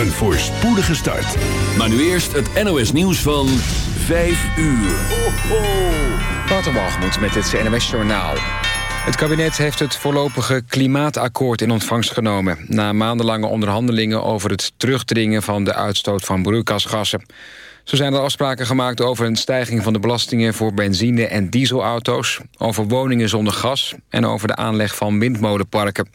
Een voorspoedige start. Maar nu eerst het NOS nieuws van 5 uur. Ho, met het NOS Journaal. Het kabinet heeft het voorlopige klimaatakkoord in ontvangst genomen... na maandenlange onderhandelingen over het terugdringen van de uitstoot van broeikasgassen. Zo zijn er afspraken gemaakt over een stijging van de belastingen... voor benzine- en dieselauto's, over woningen zonder gas... en over de aanleg van windmolenparken.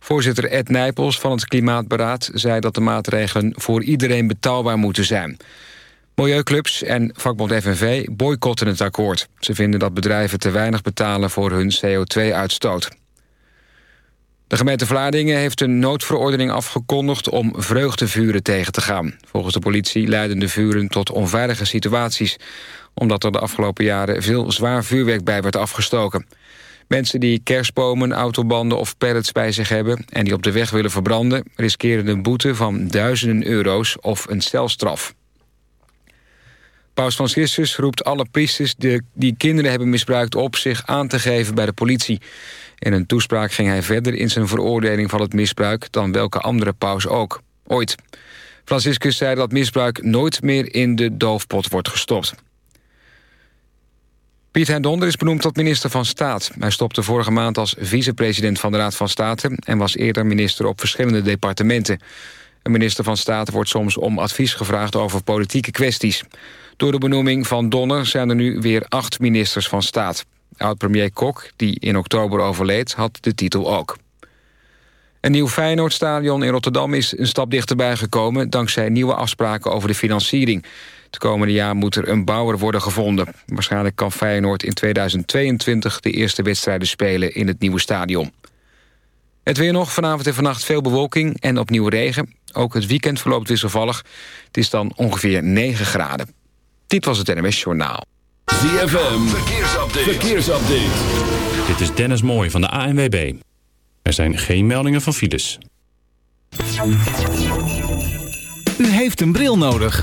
Voorzitter Ed Nijpels van het Klimaatberaad zei dat de maatregelen voor iedereen betaalbaar moeten zijn. Milieuclubs en vakbond FNV boycotten het akkoord. Ze vinden dat bedrijven te weinig betalen voor hun CO2-uitstoot. De gemeente Vlaardingen heeft een noodverordening afgekondigd... om vreugdevuren tegen te gaan. Volgens de politie leiden de vuren tot onveilige situaties... omdat er de afgelopen jaren veel zwaar vuurwerk bij werd afgestoken. Mensen die kerstbomen, autobanden of pellets bij zich hebben... en die op de weg willen verbranden... riskeren een boete van duizenden euro's of een celstraf. Paus Franciscus roept alle priesters die kinderen hebben misbruikt op... zich aan te geven bij de politie. In een toespraak ging hij verder in zijn veroordeling van het misbruik... dan welke andere paus ook, ooit. Franciscus zei dat misbruik nooit meer in de doofpot wordt gestopt. Piet Hein Donder is benoemd tot minister van Staat. Hij stopte vorige maand als vicepresident van de Raad van State... en was eerder minister op verschillende departementen. Een minister van Staat wordt soms om advies gevraagd over politieke kwesties. Door de benoeming van Donner zijn er nu weer acht ministers van Staat. Oud-premier Kok, die in oktober overleed, had de titel ook. Een nieuw Feyenoordstadion in Rotterdam is een stap dichterbij gekomen... dankzij nieuwe afspraken over de financiering... Het komende jaar moet er een bouwer worden gevonden. Waarschijnlijk kan Feyenoord in 2022 de eerste wedstrijden spelen in het nieuwe stadion. Het weer nog, vanavond en vannacht veel bewolking en opnieuw regen. Ook het weekend verloopt wisselvallig. Het is dan ongeveer 9 graden. Dit was het NMS Journaal. ZFM, verkeersupdate. verkeersupdate. Dit is Dennis Mooij van de ANWB. Er zijn geen meldingen van files. U heeft een bril nodig.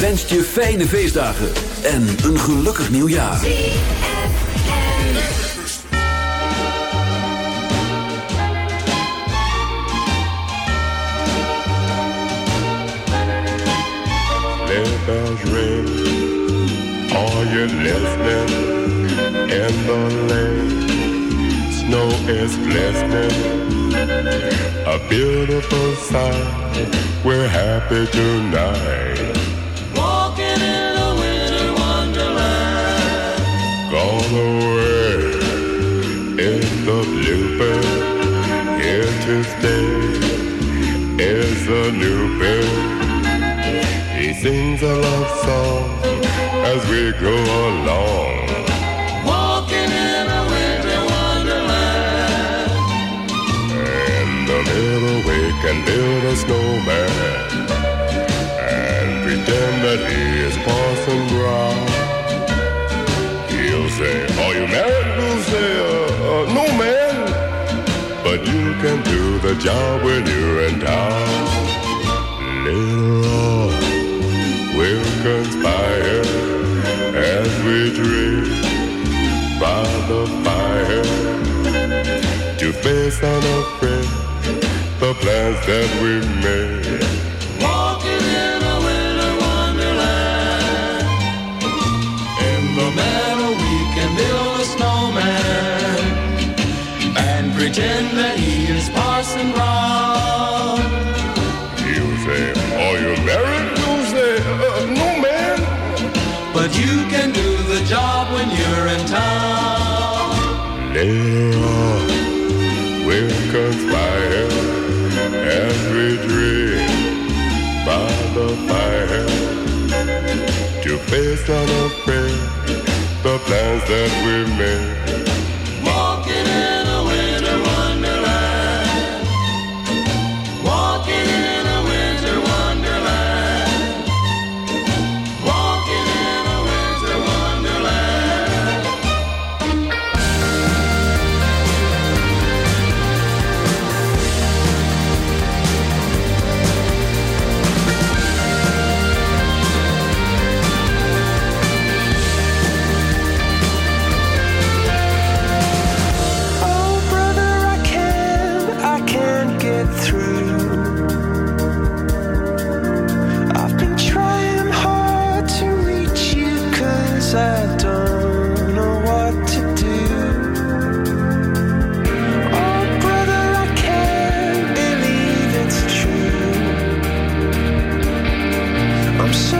Wenst je fijne feestdagen en een gelukkig nieuwjaar. You listening? In the lane, snow is glistening. A beautiful sight. We're happy tonight. Bluebird. Here to stay is a new bird. He sings a love song as we go along. Walking in a winter wonderland. In the middle we can build a snowman But you can do the job when you're in town. Later on, we'll conspire as we dream by the fire to face unafraid the plans that we made. And that he is Parson Brown. You say, Are you married? You say, uh, No, man. But you can do the job when you're in town. Later on, we'll conspire as we dream by the fire to face unafraid the plans that we made. I'm sorry.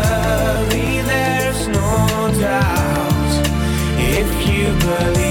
you believe,